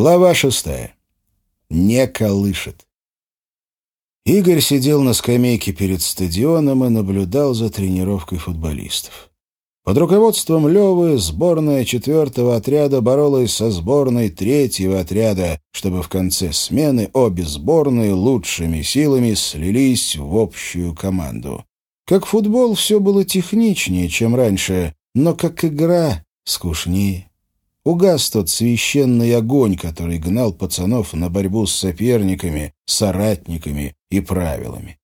Глава шестая. Не колышет. Игорь сидел на скамейке перед стадионом и наблюдал за тренировкой футболистов. Под руководством Левы сборная четвертого отряда боролась со сборной третьего отряда, чтобы в конце смены обе сборные лучшими силами слились в общую команду. Как футбол все было техничнее, чем раньше, но как игра скучнее. Угас тот священный огонь, который гнал пацанов на борьбу с соперниками, соратниками и правилами.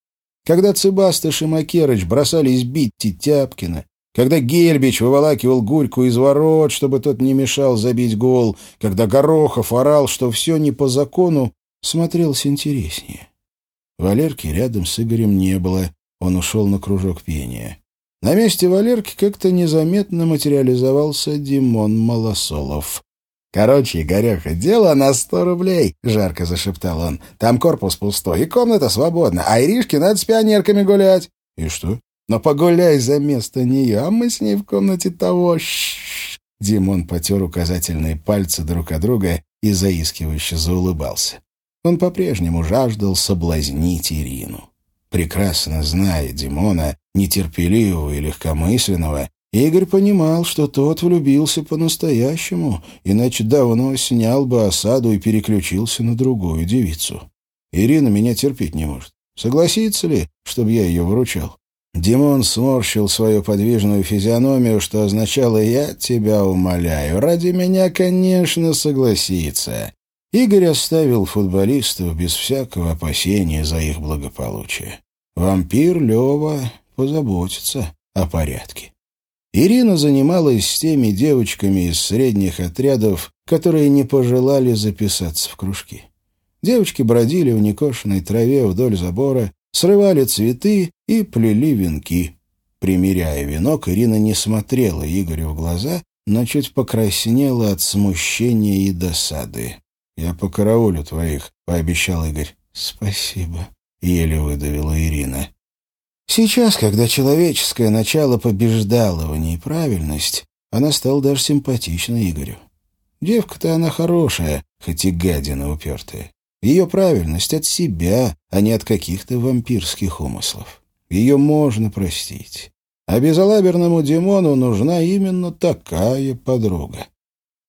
Когда Цыбастыш и Макерыч бросались бить Титяпкина, когда Гельбич выволакивал Гульку из ворот, чтобы тот не мешал забить гол, когда Горохов орал, что все не по закону, смотрелось интереснее. Валерки рядом с Игорем не было, он ушел на кружок пения. На месте Валерки как-то незаметно материализовался Димон Малосолов. «Короче, Игореха, дело на сто рублей», — жарко зашептал он. «Там корпус пустой, и комната свободна, а Иришке надо с пионерками гулять». «И что?» «Но погуляй за место нее, а мы с ней в комнате того...» Ш Димон потер указательные пальцы друг от друга и заискивающе заулыбался. Он по-прежнему жаждал соблазнить Ирину. Прекрасно зная Димона, нетерпеливого и легкомысленного, Игорь понимал, что тот влюбился по-настоящему, иначе давно снял бы осаду и переключился на другую девицу. Ирина меня терпеть не может. Согласится ли, чтобы я ее выручал? Димон сморщил свою подвижную физиономию, что означало «я тебя умоляю». Ради меня, конечно, согласится. Игорь оставил футболистов без всякого опасения за их благополучие. Вампир Лева позаботится о порядке. Ирина занималась с теми девочками из средних отрядов, которые не пожелали записаться в кружки. Девочки бродили в некошенной траве вдоль забора, срывали цветы и плели венки. Примеряя венок, Ирина не смотрела Игорю в глаза, но чуть покраснела от смущения и досады. «Я покараулю твоих», — пообещал Игорь. «Спасибо», — еле выдавила Ирина. Сейчас, когда человеческое начало побеждало в ней правильность, она стала даже симпатична Игорю. Девка-то она хорошая, хоть и гадина упертая. Ее правильность от себя, а не от каких-то вампирских умыслов. Ее можно простить. А безалаберному Димону нужна именно такая подруга.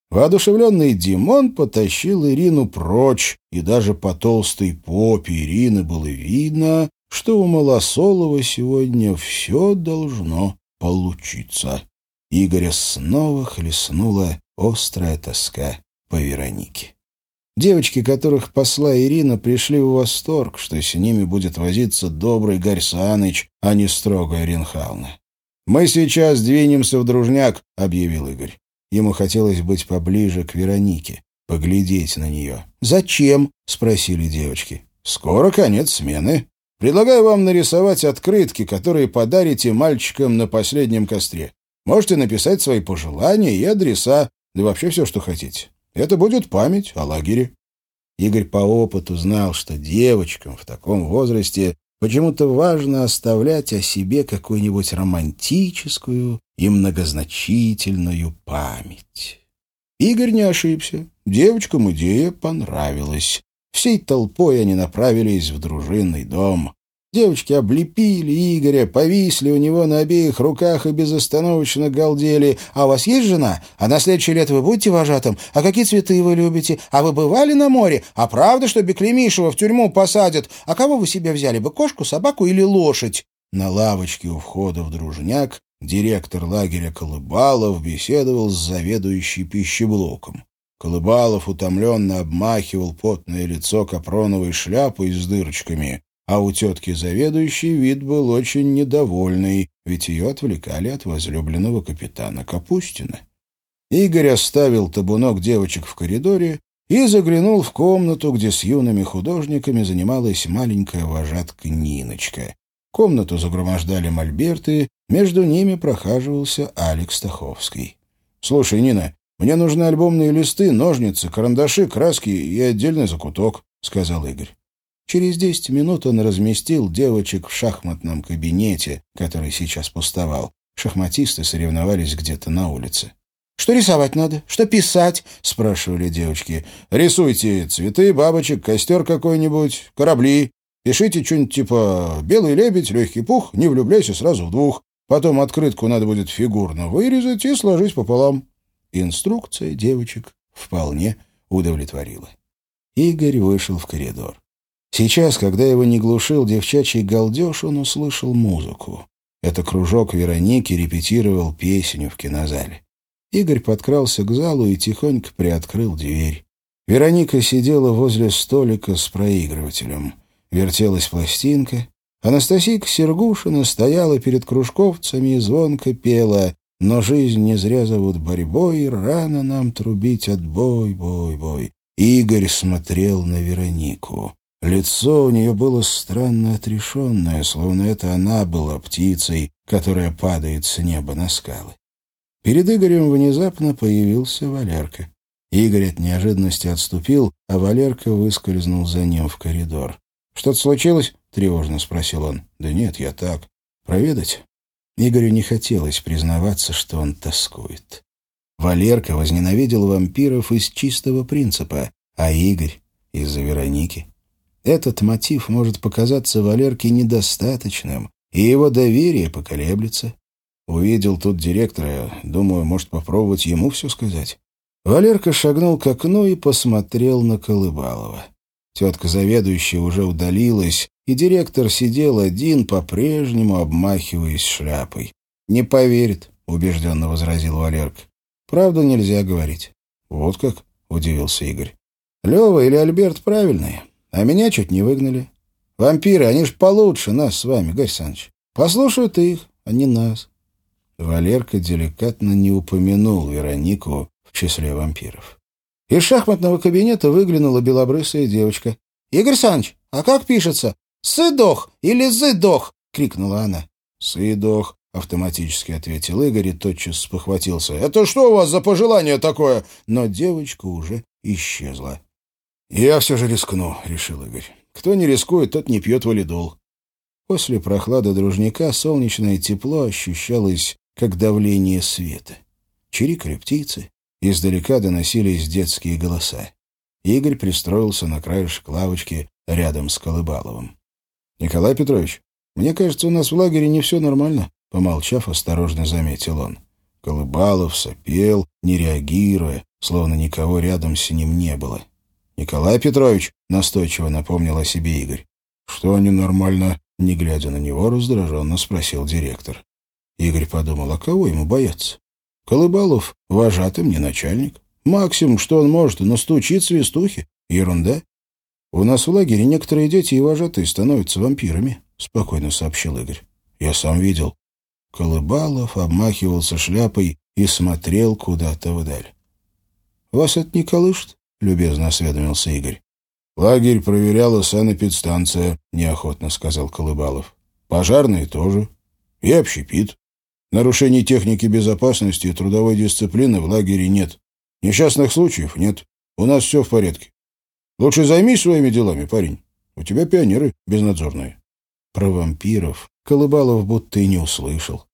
Воодушевленный Димон потащил Ирину прочь, и даже по толстой попе Ирины было видно, что у Малосолова сегодня все должно получиться. Игоря снова хлестнула острая тоска по Веронике. Девочки, которых посла Ирина, пришли в восторг, что с ними будет возиться добрый Гарь а не строгая Ринхална. «Мы сейчас двинемся в Дружняк», — объявил Игорь. Ему хотелось быть поближе к Веронике, поглядеть на нее. «Зачем?» — спросили девочки. «Скоро конец смены. Предлагаю вам нарисовать открытки, которые подарите мальчикам на последнем костре. Можете написать свои пожелания и адреса, да вообще все, что хотите. Это будет память о лагере». Игорь по опыту знал, что девочкам в таком возрасте почему-то важно оставлять о себе какую-нибудь романтическую и многозначительную память. Игорь не ошибся. Девочкам идея понравилась. Всей толпой они направились в дружинный дом. Девочки облепили Игоря, повисли у него на обеих руках и безостановочно галдели. «А у вас есть жена? А на следующее лето вы будете вожатым? А какие цветы вы любите? А вы бывали на море? А правда, что Беклемишева в тюрьму посадят? А кого вы себе взяли бы, кошку, собаку или лошадь?» На лавочке у входа в Дружняк директор лагеря Колыбалов беседовал с заведующей пищеблоком. Колыбалов утомленно обмахивал потное лицо капроновой шляпой с дырочками, а у тетки заведующий вид был очень недовольный, ведь ее отвлекали от возлюбленного капитана Капустина. Игорь оставил табунок девочек в коридоре и заглянул в комнату, где с юными художниками занималась маленькая вожатка Ниночка. Комнату загромождали мольберты, между ними прохаживался Алекс Таховский. «Слушай, Нина, мне нужны альбомные листы, ножницы, карандаши, краски и отдельный закуток», — сказал Игорь. Через десять минут он разместил девочек в шахматном кабинете, который сейчас пустовал. Шахматисты соревновались где-то на улице. «Что рисовать надо? Что писать?» — спрашивали девочки. «Рисуйте цветы, бабочек, костер какой-нибудь, корабли. Пишите что-нибудь типа «Белый лебедь, легкий пух, не влюбляйся сразу в двух». Потом открытку надо будет фигурно вырезать и сложить пополам». Инструкция девочек вполне удовлетворила. Игорь вышел в коридор. Сейчас, когда его не глушил девчачий галдеж, он услышал музыку. Это кружок Вероники репетировал песню в кинозале. Игорь подкрался к залу и тихонько приоткрыл дверь. Вероника сидела возле столика с проигрывателем. Вертелась пластинка. Анастасийка Сергушина стояла перед кружковцами и звонко пела «Но жизнь не зря зовут борьбой, рано нам трубить отбой, бой, бой». Игорь смотрел на Веронику. Лицо у нее было странно отрешенное, словно это она была птицей, которая падает с неба на скалы. Перед Игорем внезапно появился Валерка. Игорь от неожиданности отступил, а Валерка выскользнул за ним в коридор. «Что-то случилось?» — тревожно спросил он. «Да нет, я так. Проведать?» Игорю не хотелось признаваться, что он тоскует. Валерка возненавидел вампиров из чистого принципа, а Игорь — из-за Вероники. Этот мотив может показаться Валерке недостаточным, и его доверие поколеблется. Увидел тут директора, думаю, может попробовать ему все сказать. Валерка шагнул к окну и посмотрел на Колыбалова. Тетка заведующая уже удалилась, и директор сидел один, по-прежнему обмахиваясь шляпой. «Не поверит», — убежденно возразил Валерка. «Правду нельзя говорить». «Вот как?» — удивился Игорь. «Лева или Альберт правильные, а меня чуть не выгнали. Вампиры, они ж получше нас с вами, Гарь Саныч. Послушают их, а не нас». Валерка деликатно не упомянул Веронику в числе вампиров. Из шахматного кабинета выглянула белобрысая девочка. «Игорь Саныч, а как пишется? Сыдох или зыдох?» — крикнула она. «Сыдох», — автоматически ответил Игорь и тотчас спохватился. «Это что у вас за пожелание такое?» Но девочка уже исчезла. «Я все же рискну», — решил Игорь. «Кто не рискует, тот не пьет валидол». После прохлады дружника солнечное тепло ощущалось, как давление света. Чирикали птицы, Издалека доносились детские голоса. Игорь пристроился на краешек лавочки рядом с Колыбаловым. «Николай Петрович, мне кажется, у нас в лагере не все нормально», — помолчав, осторожно заметил он. Колыбалов сопел, не реагируя, словно никого рядом с ним не было. «Николай Петрович», — настойчиво напомнил о себе Игорь. «Что ненормально?» — не глядя на него, раздраженно спросил директор. Игорь подумал, а кого ему бояться? Колыбалов — вожатым, не начальник. Максимум, что он может, настучит свистухи. Ерунда. У нас в лагере некоторые дети и вожатые становятся вампирами, — спокойно сообщил Игорь. Я сам видел. Колыбалов обмахивался шляпой и смотрел куда-то вдаль. — Вас это не колышет? — любезно осведомился Игорь. — Лагерь проверяла санэпидстанция, — неохотно сказал Колыбалов. — Пожарные тоже. И общепит. Нарушений техники безопасности и трудовой дисциплины в лагере нет. Несчастных случаев нет. У нас все в порядке. Лучше займись своими делами, парень. У тебя пионеры безнадзорные. Про вампиров Колыбалов будто и не услышал.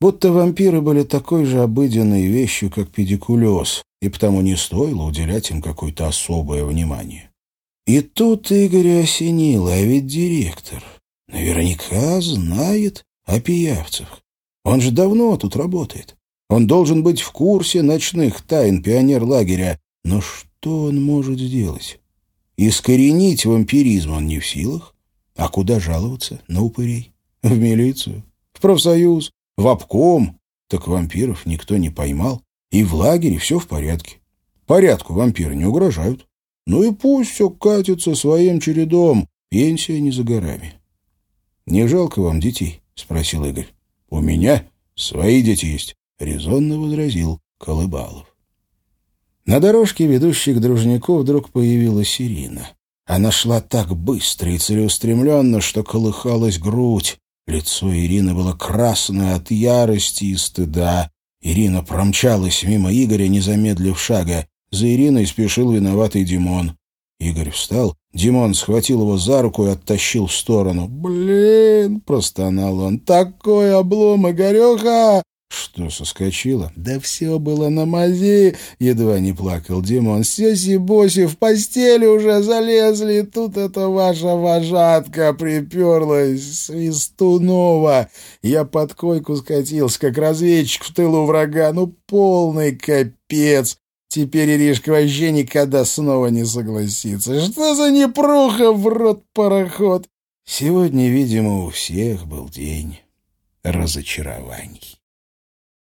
Будто вампиры были такой же обыденной вещью, как педикулез, и потому не стоило уделять им какое-то особое внимание. И тут Игоря осенило, а ведь директор наверняка знает о пиявцах. Он же давно тут работает. Он должен быть в курсе ночных тайн пионер-лагеря. Но что он может сделать? Искоренить вампиризм он не в силах. А куда жаловаться на упырей? В милицию? В профсоюз? В обком? Так вампиров никто не поймал. И в лагере все в порядке. Порядку вампиры не угрожают. Ну и пусть все катится своим чередом. Пенсия не за горами. — Не жалко вам детей? — спросил Игорь. «У меня свои дети есть», — резонно возразил Колыбалов. На дорожке, ведущей к дружнику, вдруг появилась Ирина. Она шла так быстро и целеустремленно, что колыхалась грудь. Лицо Ирины было красное от ярости и стыда. Ирина промчалась мимо Игоря, не замедлив шага. За Ириной спешил виноватый Димон. Игорь встал, Димон схватил его за руку и оттащил в сторону. «Блин!» — простонал он. «Такой облом, Игореха!» Что, соскочила? Да все было на мази, едва не плакал Димон. Сеси-боси в постели уже залезли, тут эта ваша вожатка приперлась, Свистунова. Я под койку скатился, как разведчик в тылу врага. Ну, полный капец. Теперь Иришка вообще никогда снова не согласится. Что за непруха в рот пароход? Сегодня, видимо, у всех был день разочарований.